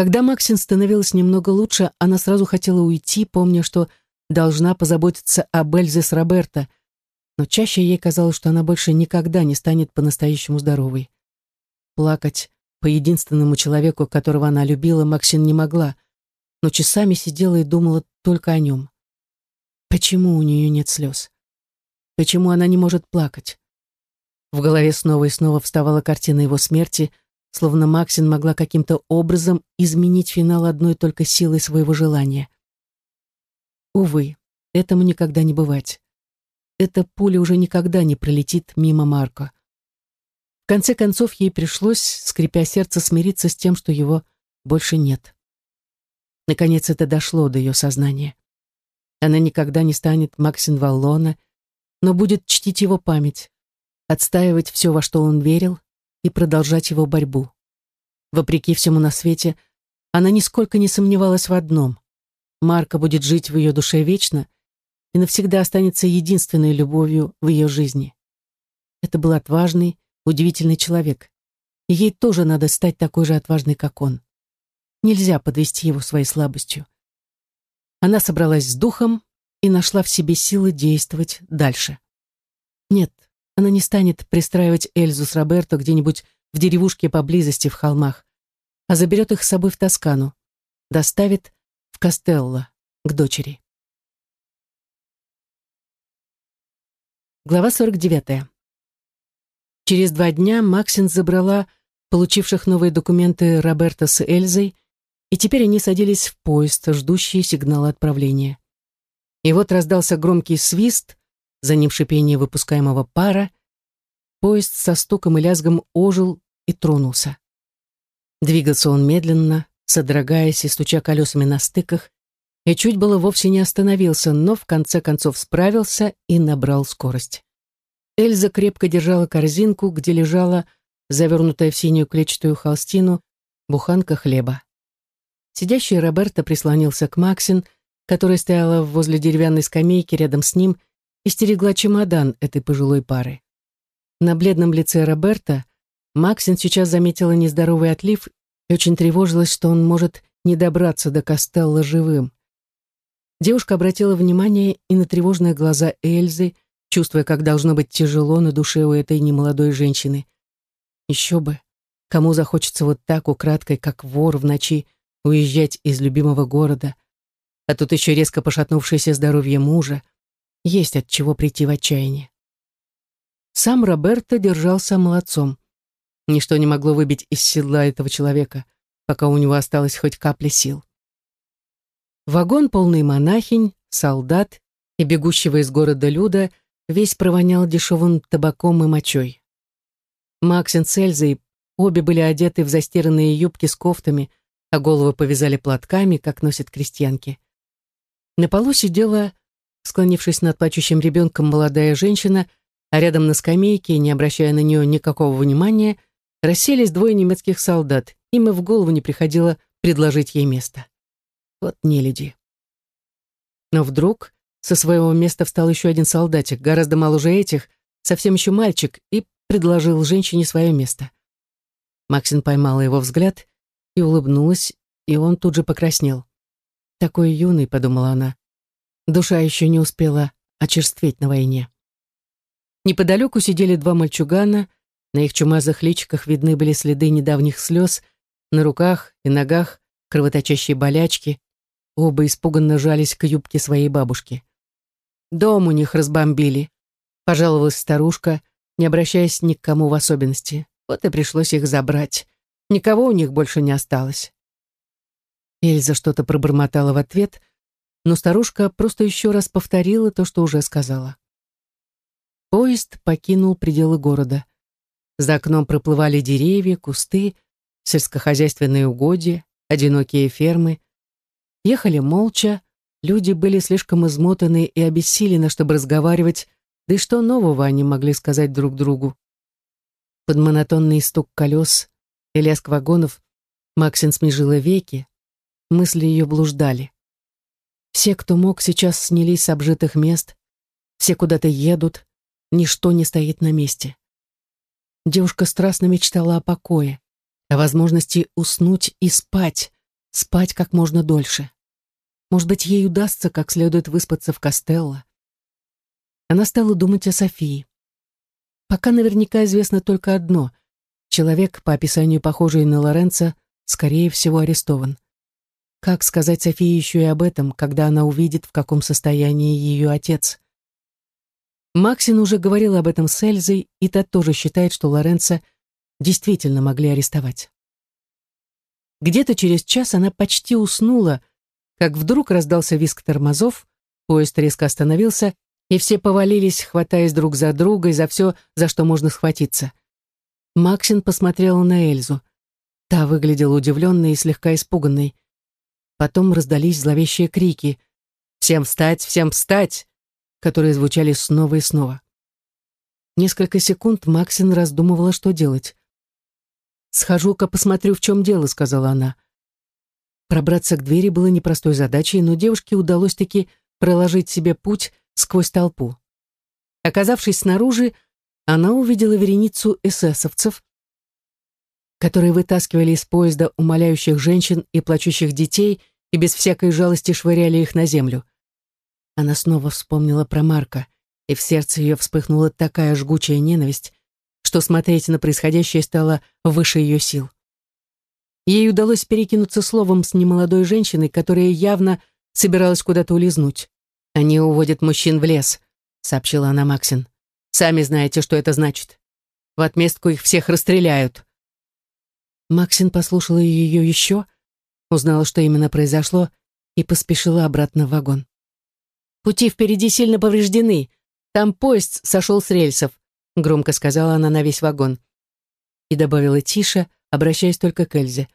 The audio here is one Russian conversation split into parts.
Когда Максин становилась немного лучше, она сразу хотела уйти, помня, что должна позаботиться об Эльзе с Роберто, но чаще ей казалось, что она больше никогда не станет по-настоящему здоровой. Плакать по единственному человеку, которого она любила, Максин не могла, но часами сидела и думала только о нем. Почему у нее нет слез? Почему она не может плакать? В голове снова и снова вставала картина его смерти, словно Максин могла каким-то образом изменить финал одной только силой своего желания. Увы, этому никогда не бывать. Эта пуля уже никогда не пролетит мимо Марка. В конце концов, ей пришлось, скрипя сердце, смириться с тем, что его больше нет. Наконец это дошло до ее сознания. Она никогда не станет Максин Валлона, но будет чтить его память, отстаивать все, во что он верил, и продолжать его борьбу. Вопреки всему на свете, она нисколько не сомневалась в одном. Марка будет жить в ее душе вечно и навсегда останется единственной любовью в ее жизни. Это был отважный, удивительный человек, и ей тоже надо стать такой же отважной, как он. Нельзя подвести его своей слабостью. Она собралась с духом и нашла в себе силы действовать дальше. Нет, она не станет пристраивать Эльзу с Роберто где-нибудь в деревушке поблизости в холмах, а заберет их с собой в Тоскану, доставит в Кастелло, к дочери. Глава 49. Через два дня Максин забрала получивших новые документы Роберта с Эльзой, и теперь они садились в поезд, ждущий сигнала отправления. И вот раздался громкий свист, за ним шипение выпускаемого пара, поезд со стуком и лязгом ожил и тронулся. Двигался он медленно, содрогаясь и стуча колесами на стыках, и чуть было вовсе не остановился, но в конце концов справился и набрал скорость. Эльза крепко держала корзинку, где лежала, завернутая в синюю клетчатую холстину, буханка хлеба. Сидящий Роберто прислонился к Максин, которая стояла возле деревянной скамейки рядом с ним и стерегла чемодан этой пожилой пары. На бледном лице Роберта Максин сейчас заметила нездоровый отлив и очень тревожилась, что он может не добраться до Костелла живым. Девушка обратила внимание и на тревожные глаза Эльзы, чувствуя, как должно быть тяжело на душе у этой немолодой женщины. Еще бы, кому захочется вот так украдкой, как вор в ночи, уезжать из любимого города, а тут еще резко пошатнувшееся здоровье мужа, есть от чего прийти в отчаяние. Сам Роберто держался молодцом. Ничто не могло выбить из седла этого человека, пока у него осталась хоть капля сил. Вагон, полный монахинь, солдат и бегущего из города Люда, весь провонял дешевым табаком и мочой. Максин с Эльзой обе были одеты в застиранные юбки с кофтами, а головы повязали платками, как носят крестьянки. На полу сидела, склонившись над плачущим ребенком, молодая женщина, а рядом на скамейке, не обращая на нее никакого внимания, расселись двое немецких солдат, им и в голову не приходило предложить ей место. Вот не люди. Но вдруг со своего места встал еще один солдатик, гораздо моложе этих, совсем еще мальчик, и предложил женщине свое место. Максин поймала его взгляд и улыбнулась, и он тут же покраснел. «Такой юный», — подумала она. Душа еще не успела очерстветь на войне. Неподалеку сидели два мальчугана, на их чумазых личиках видны были следы недавних слез, на руках и ногах кровоточащие болячки, оба испуганно жались к юбке своей бабушки. «Дом у них разбомбили», — пожаловалась старушка, не обращаясь ни к кому в особенности. Вот и пришлось их забрать. Никого у них больше не осталось. Эльза что-то пробормотала в ответ, но старушка просто еще раз повторила то, что уже сказала. Поезд покинул пределы города. За окном проплывали деревья, кусты, сельскохозяйственные угодья, одинокие фермы. Ехали молча, люди были слишком измотаны и обессилены, чтобы разговаривать, да и что нового они могли сказать друг другу. Под монотонный стук колес и лязг вагонов Максин смежила веки, мысли ее блуждали. Все, кто мог, сейчас снялись с обжитых мест, все куда-то едут, ничто не стоит на месте. Девушка страстно мечтала о покое, о возможности уснуть и спать, спать как можно дольше. Может быть, ей удастся как следует выспаться в Костелло. Она стала думать о Софии. Пока наверняка известно только одно. Человек, по описанию похожий на Лоренца, скорее всего, арестован. Как сказать Софии еще и об этом, когда она увидит, в каком состоянии ее отец? Максин уже говорил об этом с Эльзой, и та тоже считает, что Лоренца действительно могли арестовать. Где-то через час она почти уснула, как вдруг раздался визг тормозов, поезд резко остановился, и все повалились, хватаясь друг за друга и за все, за что можно схватиться. Максин посмотрела на Эльзу. Та выглядела удивленной и слегка испуганной. Потом раздались зловещие крики «Всем встать! Всем встать!», которые звучали снова и снова. Несколько секунд Максин раздумывала, что делать. «Схожу-ка посмотрю, в чем дело», — сказала она. Пробраться к двери было непростой задачей, но девушке удалось таки проложить себе путь сквозь толпу. Оказавшись снаружи, она увидела вереницу эсэсовцев, которые вытаскивали из поезда умоляющих женщин и плачущих детей и без всякой жалости швыряли их на землю. Она снова вспомнила про Марка, и в сердце ее вспыхнула такая жгучая ненависть, что смотреть на происходящее стало выше ее сил. Ей удалось перекинуться словом с немолодой женщиной, которая явно собиралась куда-то улизнуть. «Они уводят мужчин в лес», — сообщила она Максин. «Сами знаете, что это значит. В отместку их всех расстреляют». Максин послушала ее еще, узнала, что именно произошло, и поспешила обратно в вагон. «Пути впереди сильно повреждены. Там поезд сошел с рельсов громко сказала она на весь вагон. И добавила тише, обращаясь только к Эльзе.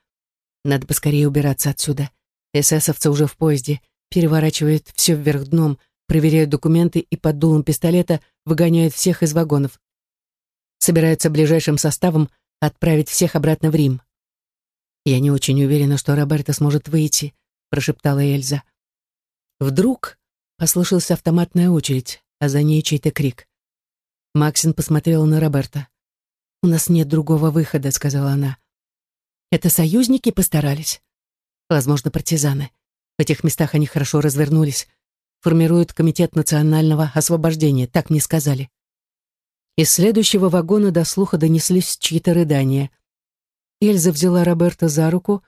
Надо поскорее убираться отсюда. Эсэсовцы уже в поезде, переворачивают все вверх дном, проверяют документы и под дулом пистолета выгоняют всех из вагонов. Собираются ближайшим составом отправить всех обратно в Рим. «Я не очень уверена, что Роберто сможет выйти», — прошептала Эльза. Вдруг послышалась автоматная очередь, а за ней чей-то крик. Максин посмотрела на Роберта. «У нас нет другого выхода», — сказала она. «Это союзники постарались?» «Возможно, партизаны. В этих местах они хорошо развернулись. Формируют комитет национального освобождения, так мне сказали». Из следующего вагона до слуха донеслись чьи-то рыдания. Эльза взяла Роберта за руку,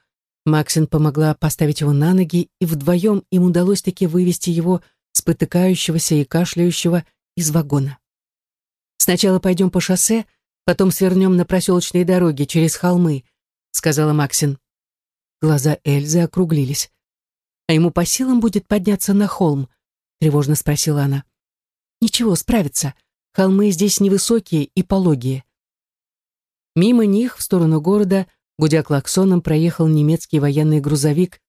Максин помогла поставить его на ноги, и вдвоем им удалось таки вывести его, спотыкающегося и кашляющего, из вагона. Сначала пойдем по шоссе, потом свернем на проселочные дороги через холмы», — сказала Максин. Глаза Эльзы округлились. «А ему по силам будет подняться на холм?» — тревожно спросила она. «Ничего, справится. Холмы здесь невысокие и пологие». Мимо них, в сторону города, гудя клаксоном, проехал немецкий военный грузовик,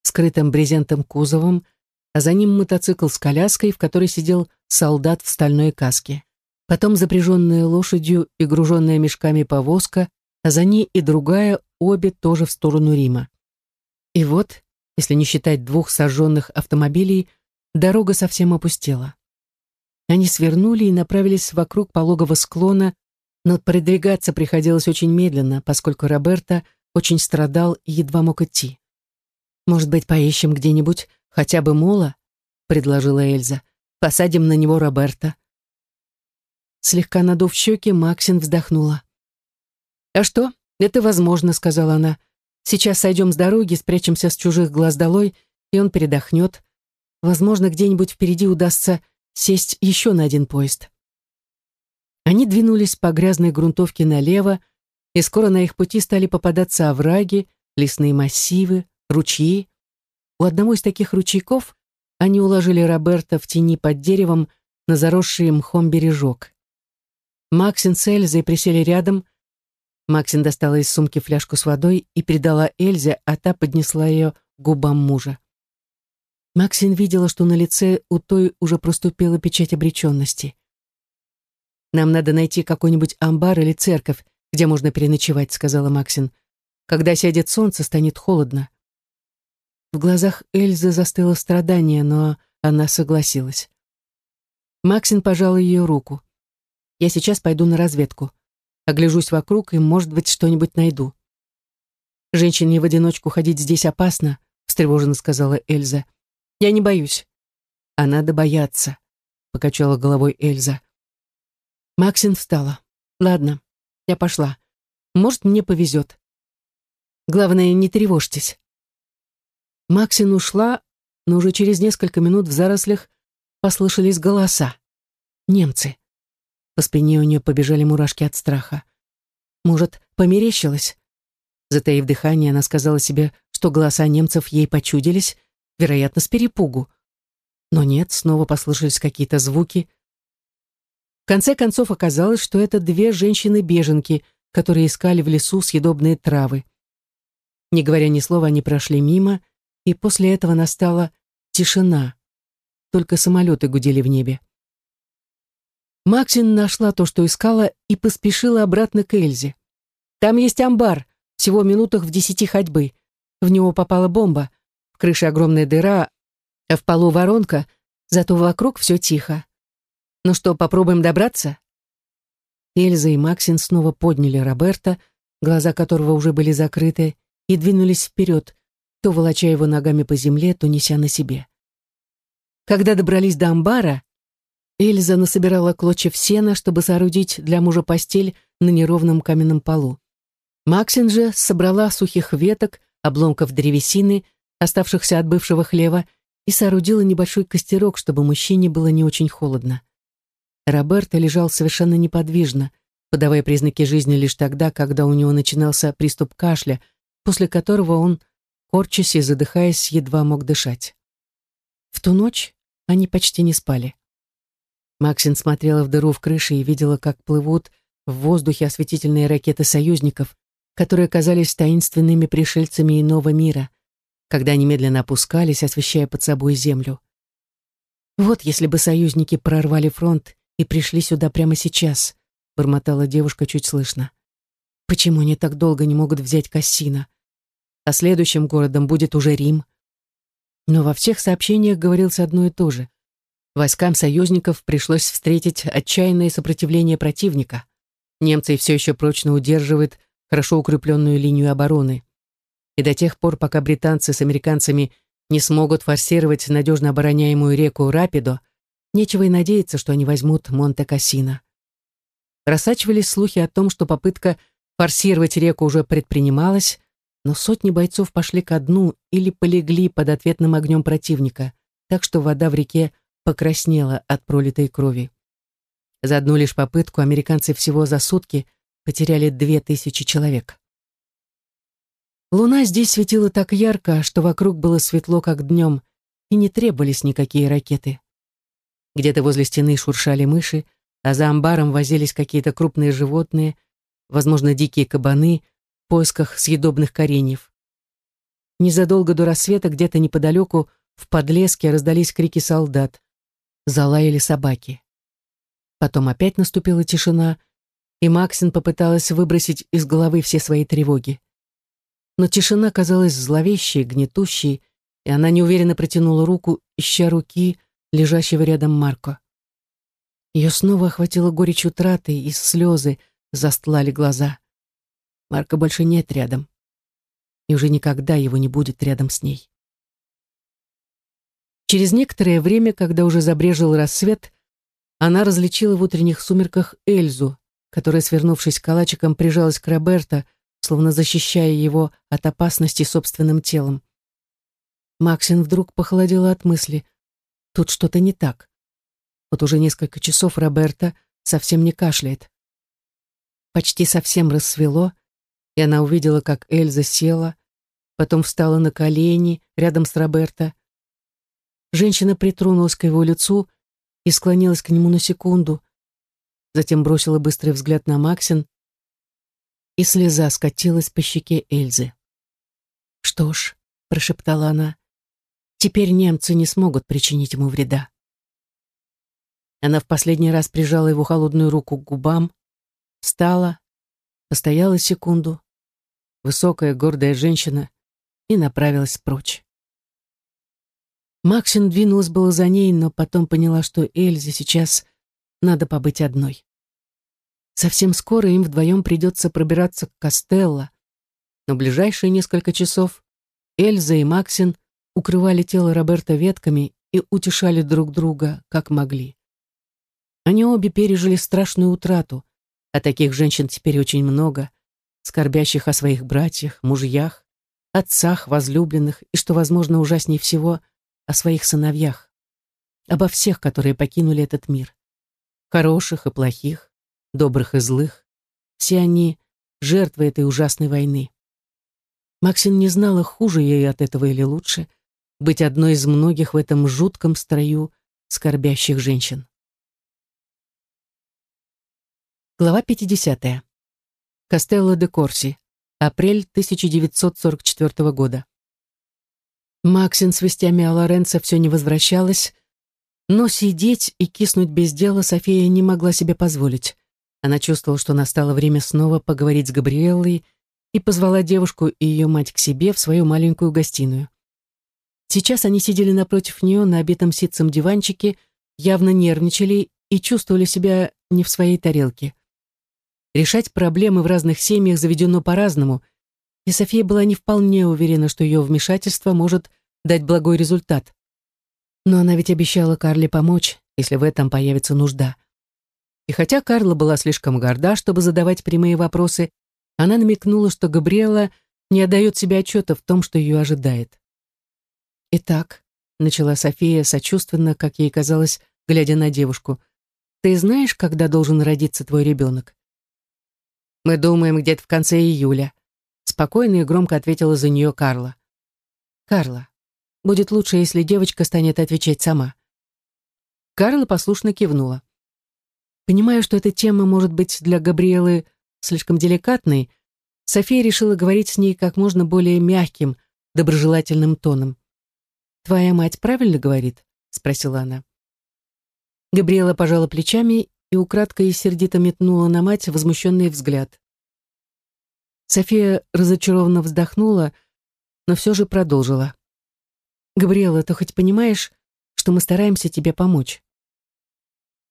скрытым брезентом кузовом, а за ним мотоцикл с коляской, в которой сидел солдат в стальной каске потом запряженная лошадью и груженная мешками повозка, а за ней и другая, обе тоже в сторону Рима. И вот, если не считать двух сожженных автомобилей, дорога совсем опустела. Они свернули и направились вокруг пологого склона, но продвигаться приходилось очень медленно, поскольку Роберто очень страдал и едва мог идти. «Может быть, поищем где-нибудь хотя бы мола?» — предложила Эльза. «Посадим на него Роберта. Слегка надув щеки, Максин вздохнула. «А что? Это возможно», — сказала она. «Сейчас сойдем с дороги, спрячемся с чужих глаз долой, и он передохнет. Возможно, где-нибудь впереди удастся сесть еще на один поезд». Они двинулись по грязной грунтовке налево, и скоро на их пути стали попадаться овраги, лесные массивы, ручьи. У одного из таких ручейков они уложили Роберта в тени под деревом на заросший мхом бережок. Максин с Эльзой присели рядом. Максин достала из сумки фляжку с водой и передала Эльзе, а та поднесла ее губам мужа. Максин видела, что на лице у той уже проступила печать обреченности. «Нам надо найти какой-нибудь амбар или церковь, где можно переночевать», — сказала Максин. «Когда сядет солнце, станет холодно». В глазах Эльзы застыло страдание, но она согласилась. Максин пожала ее руку. Я сейчас пойду на разведку. Огляжусь вокруг и, может быть, что-нибудь найду. Женщине в одиночку ходить здесь опасно, встревоженно сказала Эльза. Я не боюсь. А надо бояться, покачала головой Эльза. Максин встала. Ладно, я пошла. Может, мне повезет. Главное, не тревожьтесь. Максин ушла, но уже через несколько минут в зарослях послышались голоса. Немцы. По спине у нее побежали мурашки от страха. Может, померещилась? Затаив дыхание, она сказала себе, что голоса немцев ей почудились, вероятно, с перепугу. Но нет, снова послышались какие-то звуки. В конце концов оказалось, что это две женщины-беженки, которые искали в лесу съедобные травы. Не говоря ни слова, они прошли мимо, и после этого настала тишина. Только самолеты гудели в небе. Максин нашла то, что искала, и поспешила обратно к Эльзе. «Там есть амбар, всего минутах в десяти ходьбы. В него попала бомба, в крыше огромная дыра, а в полу воронка, зато вокруг все тихо. Ну что, попробуем добраться?» Эльза и Максин снова подняли Роберта, глаза которого уже были закрыты, и двинулись вперед, то волоча его ногами по земле, то неся на себе. Когда добрались до амбара, Эльза насобирала клочьев сена, чтобы соорудить для мужа постель на неровном каменном полу. Максин же собрала сухих веток, обломков древесины, оставшихся от бывшего хлева, и соорудила небольшой костерок, чтобы мужчине было не очень холодно. Роберто лежал совершенно неподвижно, подавая признаки жизни лишь тогда, когда у него начинался приступ кашля, после которого он, корчась и задыхаясь, едва мог дышать. В ту ночь они почти не спали. Максин смотрела в дыру в крыше и видела, как плывут в воздухе осветительные ракеты союзников, которые казались таинственными пришельцами иного мира, когда они медленно опускались, освещая под собой землю. Вот если бы союзники прорвали фронт и пришли сюда прямо сейчас», — бормотала девушка чуть слышно. «Почему они так долго не могут взять Кассина? А следующим городом будет уже Рим». Но во всех сообщениях говорилось одно и то же. Войскам союзников пришлось встретить отчаянное сопротивление противника. Немцы все еще прочно удерживают хорошо укрепленную линию обороны. И до тех пор, пока британцы с американцами не смогут форсировать надежно обороняемую реку Рапидо, Нечего и надеяться, что они возьмут Монте-Кассино. Просачивались слухи о том, что попытка форсировать реку уже предпринималась, но сотни бойцов пошли ко дну или полегли под ответным огнем противника, так что вода в реке покраснела от пролитой крови. За одну лишь попытку американцы всего за сутки потеряли две тысячи человек. Луна здесь светила так ярко, что вокруг было светло, как днем, и не требовались никакие ракеты. Где-то возле стены шуршали мыши, а за амбаром возились какие-то крупные животные, возможно, дикие кабаны, в поисках съедобных кореньев. Незадолго до рассвета где-то неподалеку в подлеске раздались крики солдат. Залаяли собаки. Потом опять наступила тишина, и Максин попыталась выбросить из головы все свои тревоги. Но тишина казалась зловещей, гнетущей, и она неуверенно протянула руку, ища руки, лежащего рядом Марко. Ее снова охватила горечь утраты, и слезы застлали глаза. Марко больше нет рядом. И уже никогда его не будет рядом с ней. Через некоторое время, когда уже забрежил рассвет, она различила в утренних сумерках Эльзу, которая, свернувшись калачиком, прижалась к Роберто, словно защищая его от опасности собственным телом. Максин вдруг похолодела от мысли — Тут что-то не так. Вот уже несколько часов Роберта совсем не кашляет. Почти совсем рассвело, и она увидела, как Эльза села, потом встала на колени рядом с Роберто. Женщина притронулась к его лицу и склонилась к нему на секунду, затем бросила быстрый взгляд на Максин, и слеза скатилась по щеке Эльзы. «Что ж», — прошептала она, Теперь немцы не смогут причинить ему вреда. Она в последний раз прижала его холодную руку к губам, встала, постояла секунду, высокая гордая женщина, и направилась прочь. Максин двинулась было за ней, но потом поняла, что Эльзе сейчас надо побыть одной. Совсем скоро им вдвоем придется пробираться к Костелло, но ближайшие несколько часов Эльза и Максин укрывали тело Роберта ветками и утешали друг друга, как могли. Они обе пережили страшную утрату, а таких женщин теперь очень много, скорбящих о своих братьях, мужьях, отцах, возлюбленных и, что, возможно, ужаснее всего, о своих сыновьях, обо всех, которые покинули этот мир. Хороших и плохих, добрых и злых. Все они — жертвы этой ужасной войны. Максин не знала, хуже ей от этого или лучше, быть одной из многих в этом жутком строю скорбящих женщин. Глава 50. Кастелло де Корси. Апрель 1944 года. Максин с вестями о Лоренцо все не возвращалась, но сидеть и киснуть без дела София не могла себе позволить. Она чувствовала, что настало время снова поговорить с Габриэллой и позвала девушку и ее мать к себе в свою маленькую гостиную. Сейчас они сидели напротив нее на обитом ситцем диванчике, явно нервничали и чувствовали себя не в своей тарелке. Решать проблемы в разных семьях заведено по-разному, и София была не вполне уверена, что ее вмешательство может дать благой результат. Но она ведь обещала Карле помочь, если в этом появится нужда. И хотя Карла была слишком горда, чтобы задавать прямые вопросы, она намекнула, что Габриэла не отдает себе отчета в том, что ее ожидает. «Итак», — начала София сочувственно, как ей казалось, глядя на девушку, «ты знаешь, когда должен родиться твой ребенок?» «Мы думаем, где-то в конце июля», — спокойно и громко ответила за нее Карла. «Карла, будет лучше, если девочка станет отвечать сама». Карла послушно кивнула. Понимая, что эта тема может быть для Габриэлы слишком деликатной, София решила говорить с ней как можно более мягким, доброжелательным тоном. «Твоя мать правильно говорит?» — спросила она. Габриэла пожала плечами и украдкой и сердито метнула на мать возмущенный взгляд. София разочарованно вздохнула, но все же продолжила. «Габриэла, ты хоть понимаешь, что мы стараемся тебе помочь?»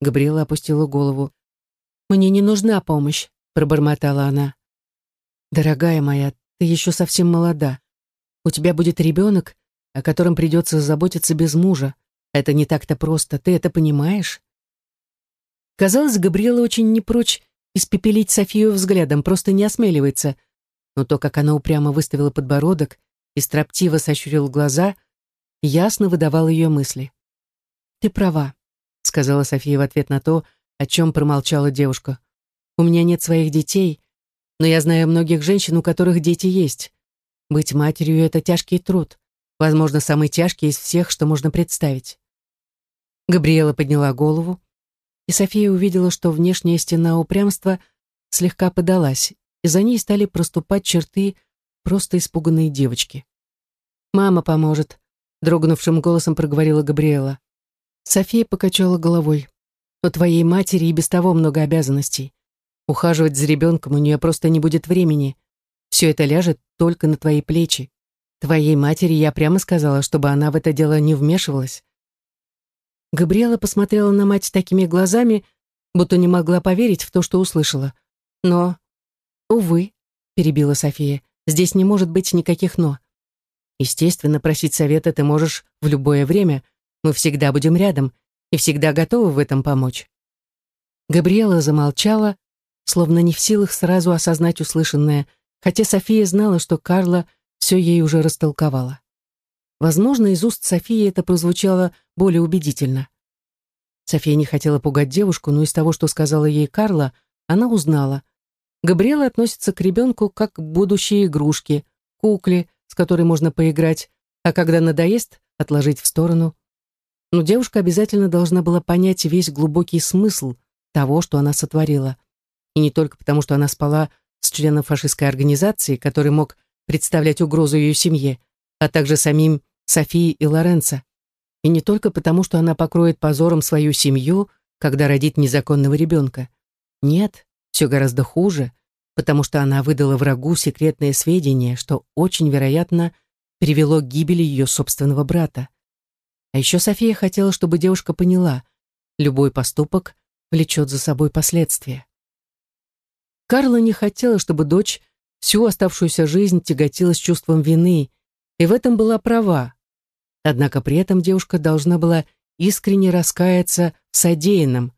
Габриэла опустила голову. «Мне не нужна помощь», — пробормотала она. «Дорогая моя, ты еще совсем молода. У тебя будет ребенок, о котором придется заботиться без мужа. Это не так-то просто, ты это понимаешь?» Казалось, Габриэла очень не прочь испепелить Софию взглядом, просто не осмеливается. Но то, как она упрямо выставила подбородок и строптиво сощурила глаза, ясно выдавал ее мысли. «Ты права», — сказала София в ответ на то, о чем промолчала девушка. «У меня нет своих детей, но я знаю многих женщин, у которых дети есть. Быть матерью — это тяжкий труд, возможно, самый тяжкий из всех, что можно представить». Габриэла подняла голову, и София увидела, что внешняя стена упрямства слегка подалась, и за ней стали проступать черты просто испуганной девочки. «Мама поможет», — дрогнувшим голосом проговорила Габриэла. София покачала головой. «У твоей матери и без того много обязанностей. Ухаживать за ребенком у нее просто не будет времени. Все это ляжет только на твои плечи. Твоей матери я прямо сказала, чтобы она в это дело не вмешивалась. Габриэла посмотрела на мать такими глазами, будто не могла поверить в то, что услышала. Но, увы, перебила София, здесь не может быть никаких «но». Естественно, просить совета ты можешь в любое время. Мы всегда будем рядом и всегда готовы в этом помочь. Габриэла замолчала, словно не в силах сразу осознать услышанное, хотя София знала, что Карла все ей уже растолковала. Возможно, из уст Софии это прозвучало более убедительно. София не хотела пугать девушку, но из того, что сказала ей Карла, она узнала. Габриэла относится к ребенку как к будущей игрушке, кукле, с которой можно поиграть, а когда надоест, отложить в сторону. Но девушка обязательно должна была понять весь глубокий смысл того, что она сотворила. И не только потому, что она спала с членом фашистской организации, который мог представлять угрозу ее семье, а также самим Софии и Лоренцо. И не только потому, что она покроет позором свою семью, когда родит незаконного ребенка. Нет, все гораздо хуже, потому что она выдала врагу секретные сведения, что очень вероятно привело к гибели ее собственного брата. А еще София хотела, чтобы девушка поняла, любой поступок влечет за собой последствия. Карла не хотела, чтобы дочь всю оставшуюся жизнь тяготилась чувством вины, и в этом была права. Однако при этом девушка должна была искренне раскаяться в содеянном.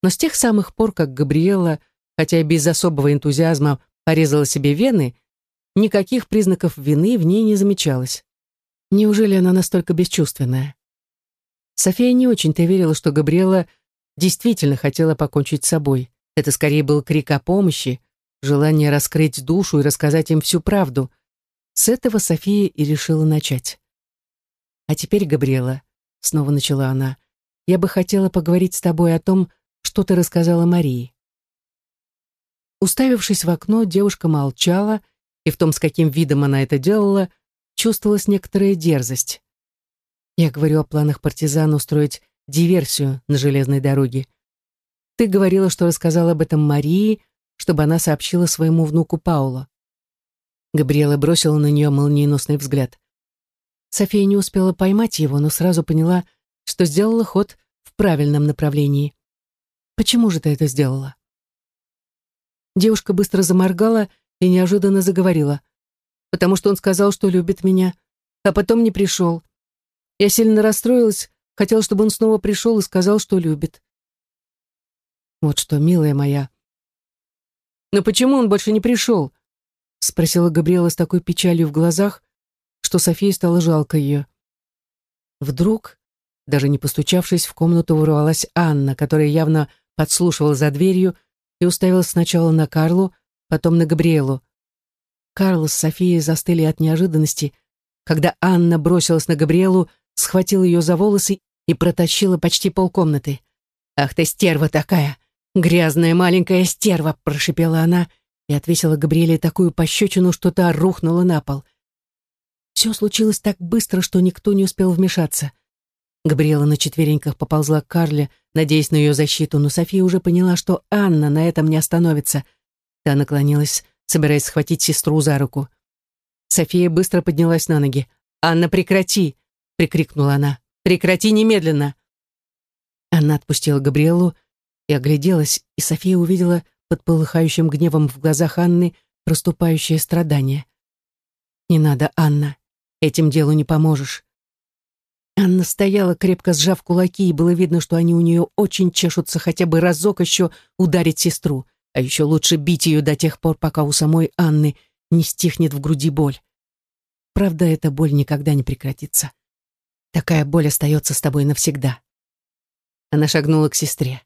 Но с тех самых пор, как Габриэла, хотя и без особого энтузиазма, порезала себе вены, никаких признаков вины в ней не замечалось. Неужели она настолько бесчувственная? София не очень-то верила, что Габриэла действительно хотела покончить с собой. Это скорее был крик о помощи, желание раскрыть душу и рассказать им всю правду. С этого София и решила начать. «А теперь, Габриэла», — снова начала она, — «я бы хотела поговорить с тобой о том, что ты рассказала Марии». Уставившись в окно, девушка молчала, и в том, с каким видом она это делала, чувствовалась некоторая дерзость. Я говорю о планах партизан устроить диверсию на железной дороге. Ты говорила, что рассказала об этом Марии, чтобы она сообщила своему внуку Пауло. Габриэла бросила на нее молниеносный взгляд. София не успела поймать его, но сразу поняла, что сделала ход в правильном направлении. «Почему же ты это сделала?» Девушка быстро заморгала и неожиданно заговорила. «Потому что он сказал, что любит меня, а потом не пришел. Я сильно расстроилась, хотела, чтобы он снова пришел и сказал, что любит. Вот что, милая моя, «Но почему он больше не пришел?» — спросила Габриэла с такой печалью в глазах, что Софии стало жалко ее. Вдруг, даже не постучавшись, в комнату ворвалась Анна, которая явно подслушивала за дверью и уставилась сначала на Карлу, потом на Габриэлу. Карл с Софией застыли от неожиданности, когда Анна бросилась на Габриэлу, схватила ее за волосы и протащила почти полкомнаты. «Ах ты стерва такая! «Грязная маленькая стерва!» — прошипела она и отвесила Габриэле такую пощечину, что та рухнула на пол. Все случилось так быстро, что никто не успел вмешаться. Габриэла на четвереньках поползла к Карле, надеясь на ее защиту, но София уже поняла, что Анна на этом не остановится. Та наклонилась, собираясь схватить сестру за руку. София быстро поднялась на ноги. «Анна, прекрати!» — прикрикнула она. «Прекрати немедленно!» Она отпустила Габриэлу, и огляделась, и София увидела под полыхающим гневом в глазах Анны проступающее страдание. «Не надо, Анна, этим делу не поможешь». Анна стояла, крепко сжав кулаки, и было видно, что они у нее очень чешутся хотя бы разок еще ударить сестру, а еще лучше бить ее до тех пор, пока у самой Анны не стихнет в груди боль. Правда, эта боль никогда не прекратится. Такая боль остается с тобой навсегда. Она шагнула к сестре.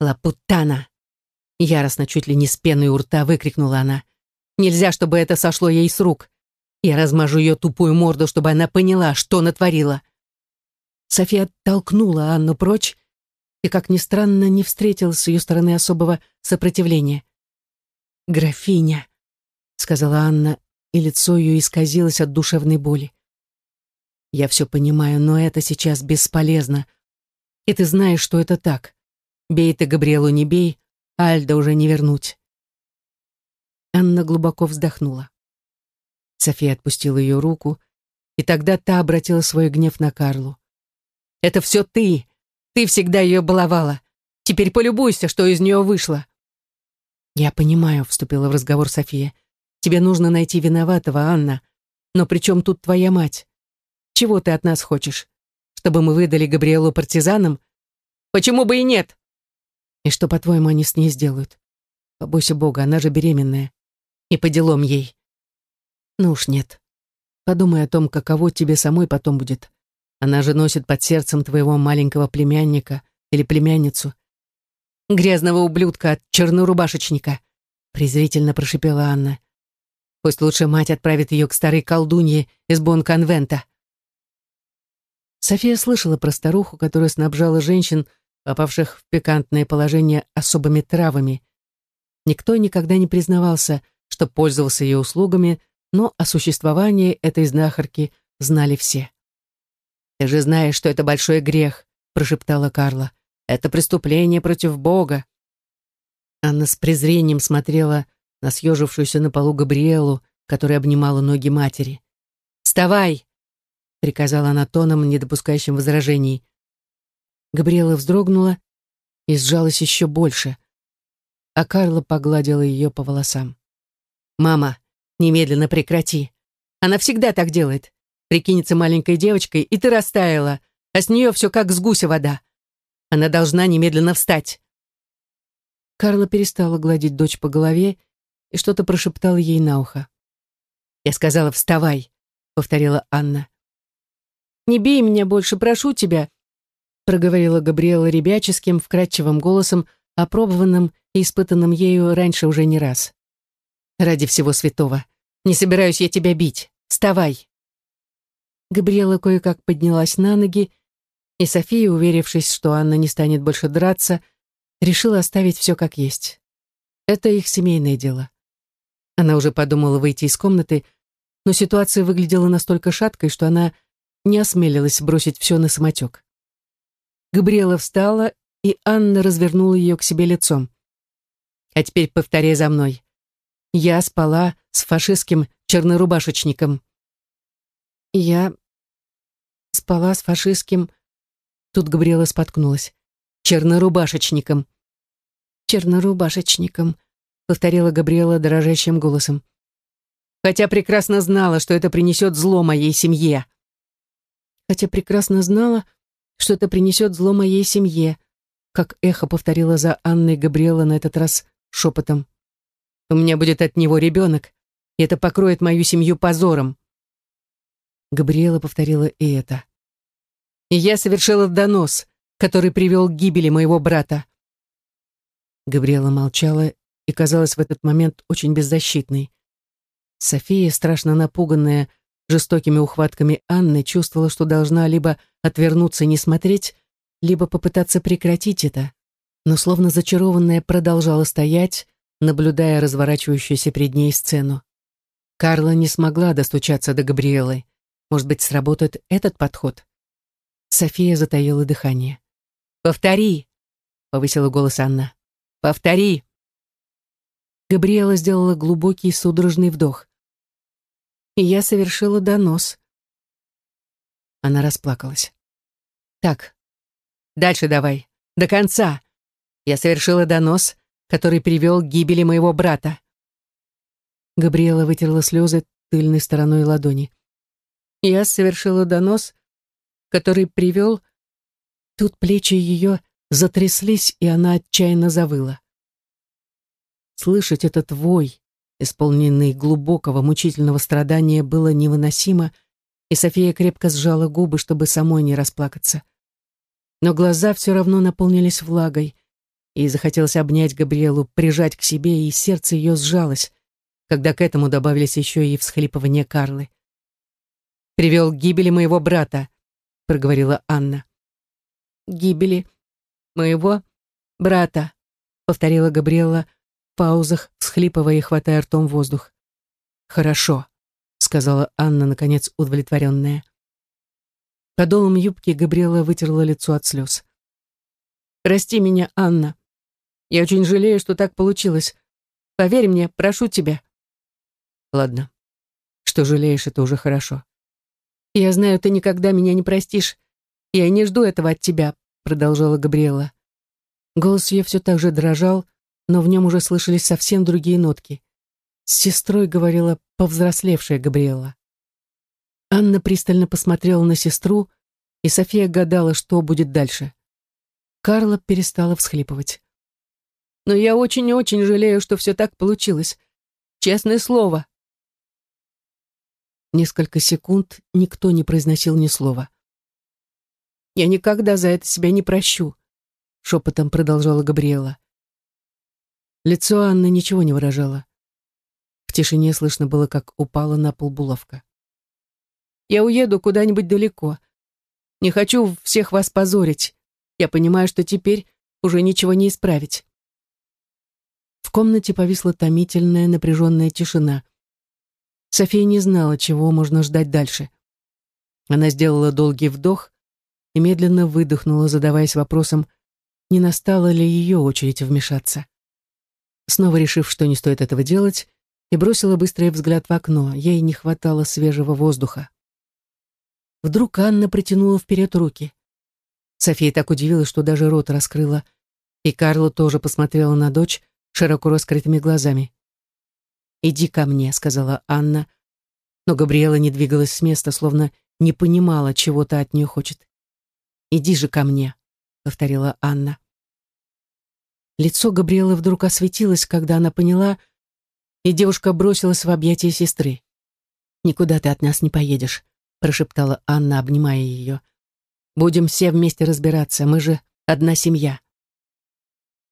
«Лапутана!» Яростно, чуть ли не с пеной у рта, выкрикнула она. «Нельзя, чтобы это сошло ей с рук. Я размажу ее тупую морду, чтобы она поняла, что натворила». София толкнула Анну прочь и, как ни странно, не встретила с ее стороны особого сопротивления. «Графиня», — сказала Анна, и лицо ее исказилось от душевной боли. «Я все понимаю, но это сейчас бесполезно. И ты знаешь, что это так. Бей ты Габриэлу не бей, Альда уже не вернуть. Анна глубоко вздохнула. София отпустила ее руку, и тогда та обратила свой гнев на Карлу. «Это все ты! Ты всегда ее баловала! Теперь полюбуйся, что из нее вышло!» «Я понимаю», — вступила в разговор София. «Тебе нужно найти виноватого, Анна. Но при чем тут твоя мать? Чего ты от нас хочешь? Чтобы мы выдали Габриэлу партизанам? Почему бы и нет?» И что, по-твоему, они с ней сделают? Побойся Бога, она же беременная. И по делам ей. Ну уж нет. Подумай о том, каково тебе самой потом будет. Она же носит под сердцем твоего маленького племянника или племянницу. Грязного ублюдка от чернорубашечника, презрительно прошипела Анна. Пусть лучше мать отправит ее к старой колдунье из Бон-конвента. София слышала про старуху, которая снабжала женщин попавших в пикантное положение особыми травами. Никто никогда не признавался, что пользовался ее услугами, но о существовании этой знахарки знали все. «Ты же знаешь, что это большой грех», — прошептала Карла. «Это преступление против Бога». Анна с презрением смотрела на съежившуюся на полу Габриэлу, которая обнимала ноги матери. «Вставай!» — приказала она тоном, не допускающим возражений. Габриэла вздрогнула и сжалась еще больше, а Карла погладила ее по волосам. «Мама, немедленно прекрати. Она всегда так делает. Прикинется маленькой девочкой, и ты растаяла, а с нее все как с гуся вода. Она должна немедленно встать». Карла перестала гладить дочь по голове и что-то прошептала ей на ухо. «Я сказала, вставай», — повторила Анна. «Не бей меня больше, прошу тебя», — проговорила Габриэла ребяческим, вкрадчивым голосом, опробованным и испытанным ею раньше уже не раз. «Ради всего святого, не собираюсь я тебя бить. Вставай!» Габриэла кое-как поднялась на ноги, и София, уверившись, что Анна не станет больше драться, решила оставить все как есть. Это их семейное дело. Она уже подумала выйти из комнаты, но ситуация выглядела настолько шаткой, что она не осмелилась бросить все на самотек. Габриэла встала, и Анна развернула ее к себе лицом. «А теперь повторяй за мной. Я спала с фашистским чернорубашечником». «Я спала с фашистским...» Тут Габриэла споткнулась. «Чернорубашечником». «Чернорубашечником», — повторила Габриэла дрожащим голосом. «Хотя прекрасно знала, что это принесет зло моей семье» хотя прекрасно знала, что это принесет зло моей семье, как эхо повторила за Анной Габриэла на этот раз шепотом. «У меня будет от него ребенок, и это покроет мою семью позором». Габриэла повторила и это. «И я совершила донос, который привел к гибели моего брата». Габриэла молчала и казалась в этот момент очень беззащитной. София, страшно напуганная, жестокими ухватками Анны чувствовала, что должна либо отвернуться не смотреть, либо попытаться прекратить это, но словно зачарованная продолжала стоять, наблюдая разворачивающуюся перед ней сцену. Карла не смогла достучаться до Габриэлы. Может быть, сработает этот подход? София затаила дыхание. «Повтори!» — повысила голос Анна. «Повтори!» Габриэла сделала глубокий судорожный вдох и я совершила донос. Она расплакалась. Так, дальше давай, до конца. Я совершила донос, который привел к гибели моего брата. Габриэла вытерла слезы тыльной стороной ладони. Я совершила донос, который привел... Тут плечи ее затряслись, и она отчаянно завыла. Слышать этот вой, исполненный глубокого мучительного страдания, было невыносимо, и София крепко сжала губы, чтобы самой не расплакаться. Но глаза все равно наполнились влагой, и захотелось обнять Габриэлу, прижать к себе, и сердце ее сжалось, когда к этому добавились еще и всхлипывания Карлы. «Привел к гибели моего брата», — проговорила Анна. «Гибели моего брата», — повторила Габриэла, — паузах, всхлипывая и хватая ртом воздух. «Хорошо», — сказала Анна, наконец удовлетворенная. Подолом юбки Габриэла вытерла лицо от слез. «Прости меня, Анна. Я очень жалею, что так получилось. Поверь мне, прошу тебя». «Ладно. Что жалеешь, это уже хорошо». «Я знаю, ты никогда меня не простишь. Я не жду этого от тебя», — продолжала Габриэла. Голос ее все так же дрожал, но в нем уже слышались совсем другие нотки. С сестрой говорила повзрослевшая Габриэла. Анна пристально посмотрела на сестру, и София гадала, что будет дальше. Карла перестала всхлипывать. «Но я очень-очень жалею, что все так получилось. Честное слово». Несколько секунд никто не произносил ни слова. «Я никогда за это себя не прощу», — шепотом продолжала Габриэла. Лицо Анны ничего не выражало. В тишине слышно было, как упала на пол булавка. «Я уеду куда-нибудь далеко. Не хочу всех вас позорить. Я понимаю, что теперь уже ничего не исправить». В комнате повисла томительная, напряженная тишина. София не знала, чего можно ждать дальше. Она сделала долгий вдох и медленно выдохнула, задаваясь вопросом, не настала ли ее очередь вмешаться снова решив, что не стоит этого делать, и бросила быстрый взгляд в окно. Ей не хватало свежего воздуха. Вдруг Анна протянула вперед руки. София так удивилась, что даже рот раскрыла, и Карла тоже посмотрела на дочь широко раскрытыми глазами. «Иди ко мне», — сказала Анна, но Габриэла не двигалась с места, словно не понимала, чего то от нее хочет. «Иди же ко мне», — повторила Анна. Лицо Габриэлы вдруг осветилось, когда она поняла, и девушка бросилась в объятия сестры. «Никуда ты от нас не поедешь», — прошептала Анна, обнимая ее. «Будем все вместе разбираться, мы же одна семья».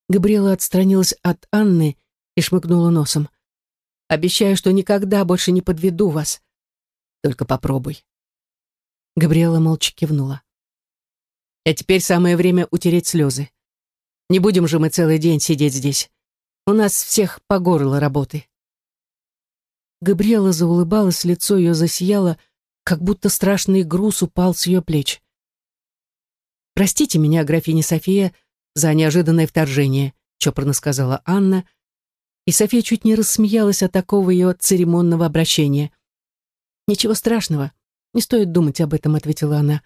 Габриэла отстранилась от Анны и шмыгнула носом. «Обещаю, что никогда больше не подведу вас. Только попробуй». Габриэла молча кивнула. «А теперь самое время утереть слезы. Не будем же мы целый день сидеть здесь. У нас всех по горло работы». Габриэла заулыбалась, лицо ее засияло, как будто страшный груз упал с ее плеч. «Простите меня, графиня София, за неожиданное вторжение», чопорно сказала Анна, и София чуть не рассмеялась от такого ее церемонного обращения. «Ничего страшного, не стоит думать об этом», — ответила она.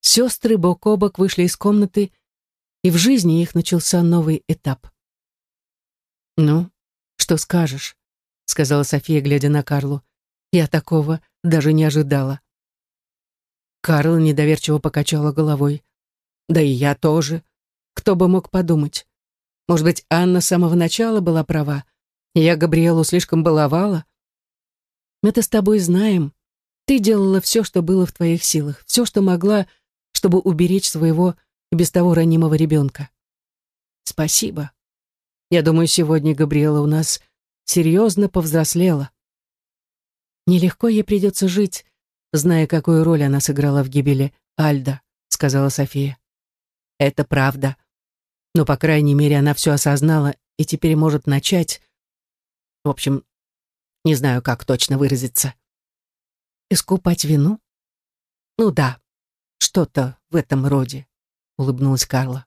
Сестры бок о бок вышли из комнаты, и в жизни их начался новый этап. «Ну, что скажешь?» — сказала София, глядя на Карлу. «Я такого даже не ожидала». Карла недоверчиво покачала головой. «Да и я тоже. Кто бы мог подумать? Может быть, Анна с самого начала была права, я Габриэлу слишком баловала? Мы-то с тобой знаем. Ты делала все, что было в твоих силах, все, что могла, чтобы уберечь своего и без того ранимого ребенка. Спасибо. Я думаю, сегодня Габриэла у нас серьезно повзрослела. Нелегко ей придется жить, зная, какую роль она сыграла в гибели Альда, сказала София. Это правда. Но, по крайней мере, она все осознала и теперь может начать... В общем, не знаю, как точно выразиться. Искупать вину? Ну да, что-то в этом роде, улыбнулась Карла.